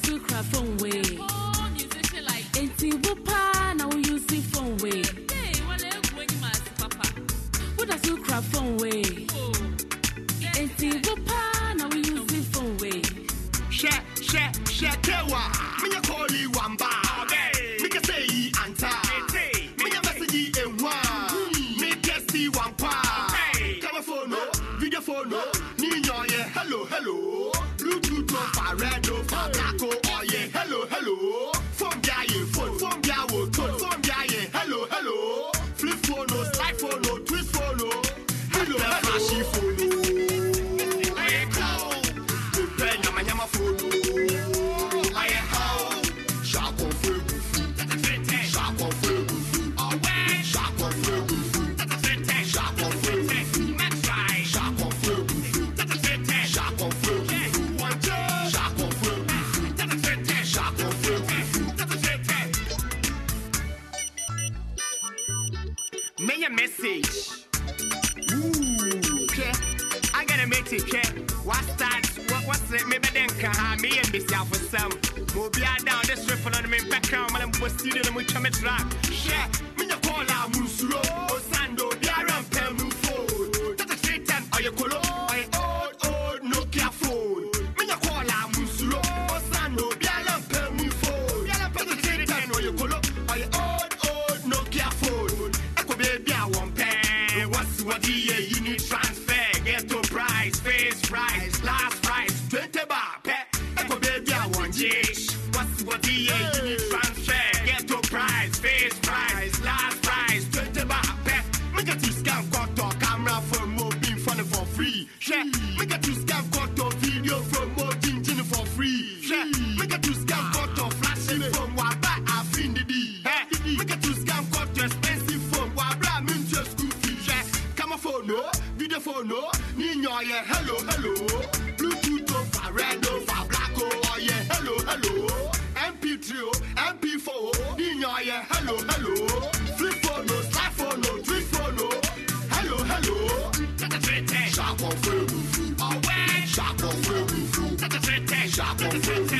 Woda so cry phone way. Musician like. Enti wo na wo use the phone way. Hey, well, I'm going to my papa. Woda so cry phone way. Enti wo pa na wo use the phone way. Kewa. Minya koli wamba. Mika say yi anta. Minya message yi enwa. Me testi wampa. Camera phone, no. video phone, no. ni nyoye. Hello, hello. Bluetooth no fa Me a message. Ooh, okay. I got a message, okay. What's that? What, what's it? Maybe then can have me and this out for some. Move ya down this strip on the background, man. I'm studio and we come at rock. Yeah, me ya call a musuro. Osando, biara mpemu phone. Tata Satan, oye kolo, oye old old Nokia phone. Me ya call a musuro. Osando, biara mpemu phone. Tata Satan, oye kolo, oye make a two scam cut to flashing phone wa buy a fin the D. Make a two scam cut to expensive phone wa bra min to school fees. Yeah, camera phone no, video phone oh. no, ni nyoye hello hello. Bluetooth oh, for red oh, for black oh, oh yeah. Hello hello. MP3 oh, MP4 oh, ni nyoye hello hello. Flip phone no, slide phone no, twist phone no. Hello hello. Shark on boufou. Shark on boufou. Shark on feu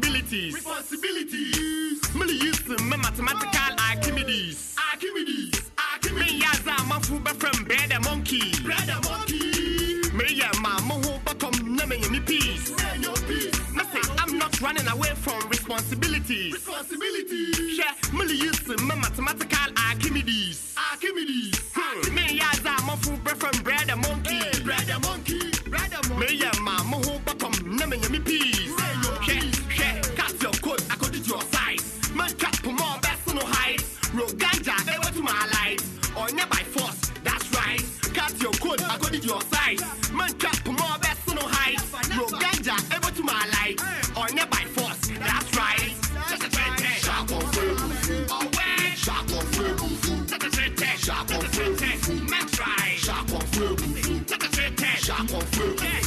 responsibilities. Responsibilities. Me used to my mathematical Archimedes. Archimedes. Me Archimedes. yaza my food from bread and monkey. Brother monkey. Me ya ma mo ho bakom na me me peace. Say your peace. Me say I'm not running away from responsibilities. Responsibilities. Share, me Your coat according to your size. Man cap more best no height. Roll ganja ever to my life. On your by force, that's right. Shark on boufou. Shark on feu boufou. Shark on. Shark on feu boufou. Shark on boufou. One, two. Shark on feu boufou. Shark on feu